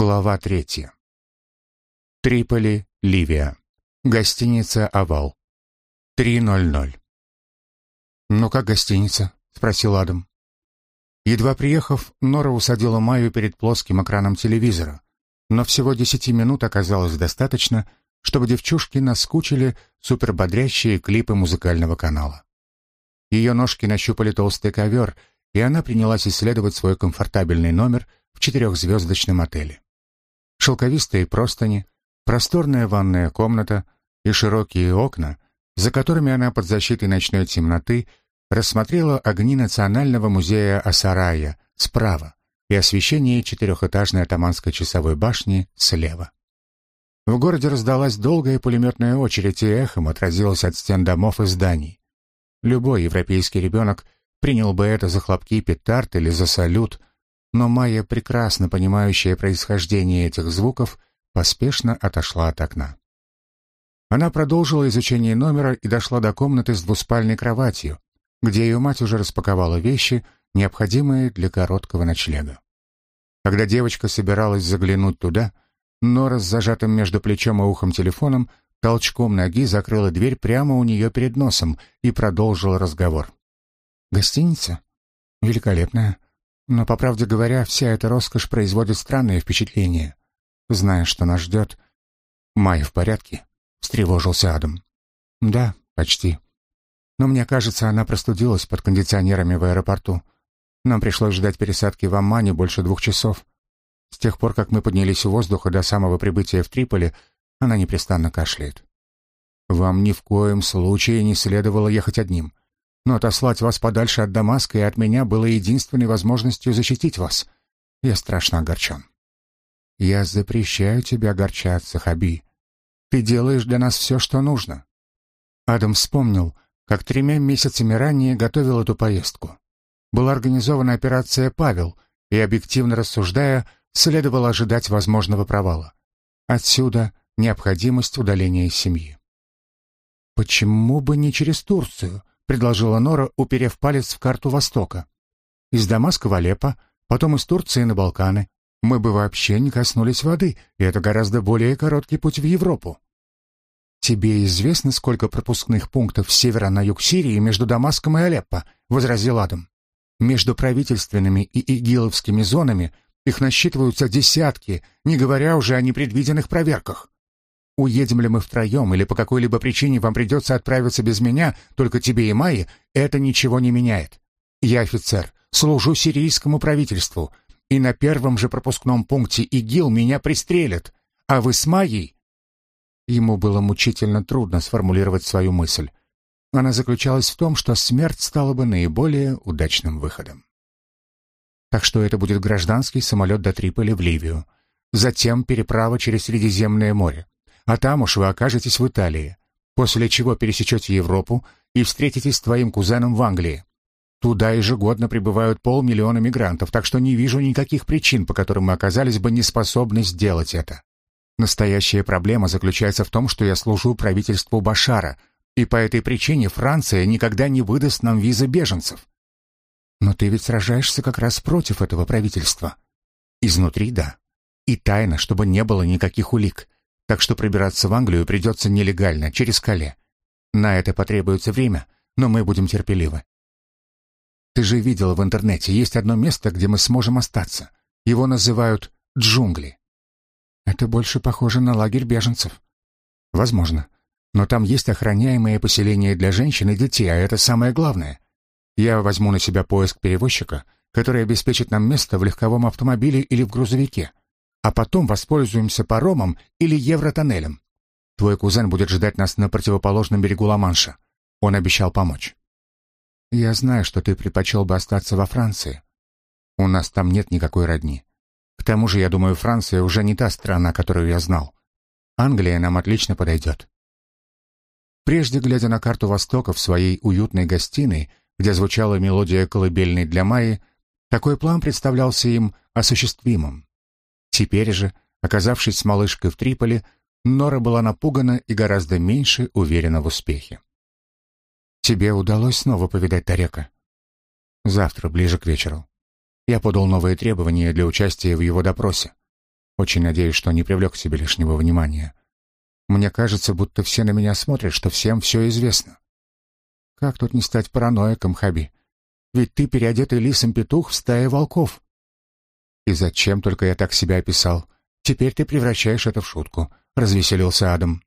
Глава третья. Триполи, Ливия. Гостиница «Овал». 3.00. «Ну как гостиница?» — спросил Адам. Едва приехав, Нора усадила Майю перед плоским экраном телевизора, но всего десяти минут оказалось достаточно, чтобы девчушки наскучили супербодрящие клипы музыкального канала. Ее ножки нащупали толстый ковер, и она принялась исследовать свой комфортабельный номер — в четырехзвездочном отеле. Шелковистые простыни, просторная ванная комната и широкие окна, за которыми она под защитой ночной темноты рассмотрела огни Национального музея Асарая справа и освещение четырехэтажной атаманской часовой башни слева. В городе раздалась долгая пулеметная очередь и эхом отразилась от стен домов и зданий. Любой европейский ребенок принял бы это за хлопки петард или за салют, но Майя, прекрасно понимающая происхождение этих звуков, поспешно отошла от окна. Она продолжила изучение номера и дошла до комнаты с двуспальной кроватью, где ее мать уже распаковала вещи, необходимые для короткого ночлега. Когда девочка собиралась заглянуть туда, Нора с зажатым между плечом и ухом телефоном толчком ноги закрыла дверь прямо у нее перед носом и продолжила разговор. «Гостиница? Великолепная. Но, по правде говоря, вся эта роскошь производит странное впечатление. Зная, что нас ждет... «Майя в порядке?» — встревожился Адам. «Да, почти. Но мне кажется, она простудилась под кондиционерами в аэропорту. Нам пришлось ждать пересадки в Аммане больше двух часов. С тех пор, как мы поднялись в воздух до самого прибытия в Триполи, она непрестанно кашляет. Вам ни в коем случае не следовало ехать одним но отослать вас подальше от Дамаска и от меня было единственной возможностью защитить вас. Я страшно огорчен. Я запрещаю тебе огорчаться, Хаби. Ты делаешь для нас все, что нужно. Адам вспомнил, как тремя месяцами ранее готовил эту поездку. Была организована операция «Павел», и, объективно рассуждая, следовало ожидать возможного провала. Отсюда необходимость удаления из семьи. Почему бы не через Турцию? Предложила Нора, уперев палец в карту Востока. Из Дамаска в Алеппо, потом из Турции на Балканы. Мы бы вообще не коснулись воды, и это гораздо более короткий путь в Европу. «Тебе известно, сколько пропускных пунктов с севера на юг Сирии между Дамаском и Алеппо?» — возразил Адам. «Между правительственными и игиловскими зонами их насчитываются десятки, не говоря уже о непредвиденных проверках. Уедем ли мы втроем или по какой-либо причине вам придется отправиться без меня, только тебе и Майе, это ничего не меняет. Я офицер, служу сирийскому правительству, и на первом же пропускном пункте ИГИЛ меня пристрелят, а вы с Майей...» Ему было мучительно трудно сформулировать свою мысль. Она заключалась в том, что смерть стала бы наиболее удачным выходом. Так что это будет гражданский самолет до Триполи в Ливию, затем переправа через Средиземное море, а там уж вы окажетесь в Италии, после чего пересечете Европу и встретитесь с твоим кузеном в Англии. Туда ежегодно прибывают полмиллиона мигрантов, так что не вижу никаких причин, по которым мы оказались бы не способны сделать это. Настоящая проблема заключается в том, что я служу правительству Башара, и по этой причине Франция никогда не выдаст нам визы беженцев. Но ты ведь сражаешься как раз против этого правительства. Изнутри — да. И тайно, чтобы не было никаких улик так что пробираться в Англию придется нелегально, через Кале. На это потребуется время, но мы будем терпеливы. Ты же видела в интернете, есть одно место, где мы сможем остаться. Его называют джунгли. Это больше похоже на лагерь беженцев. Возможно. Но там есть охраняемые поселения для женщин и детей, а это самое главное. Я возьму на себя поиск перевозчика, который обеспечит нам место в легковом автомобиле или в грузовике а потом воспользуемся паромом или евротоннелем. Твой кузен будет ждать нас на противоположном берегу Ла-Манша. Он обещал помочь. Я знаю, что ты предпочел бы остаться во Франции. У нас там нет никакой родни. К тому же, я думаю, Франция уже не та страна, которую я знал. Англия нам отлично подойдет. Прежде, глядя на карту Востока в своей уютной гостиной, где звучала мелодия колыбельной для Майи, такой план представлялся им осуществимым. Теперь же, оказавшись с малышкой в Триполи, Нора была напугана и гораздо меньше уверена в успехе. «Тебе удалось снова повидать Тарека?» «Завтра, ближе к вечеру. Я подал новые требования для участия в его допросе. Очень надеюсь, что не привлек к себе лишнего внимания. Мне кажется, будто все на меня смотрят, что всем все известно. Как тут не стать параноиком, Хаби? Ведь ты переодетый лисом петух в стае волков. И зачем только я так себя описал? Теперь ты превращаешь это в шутку», — развеселился Адам.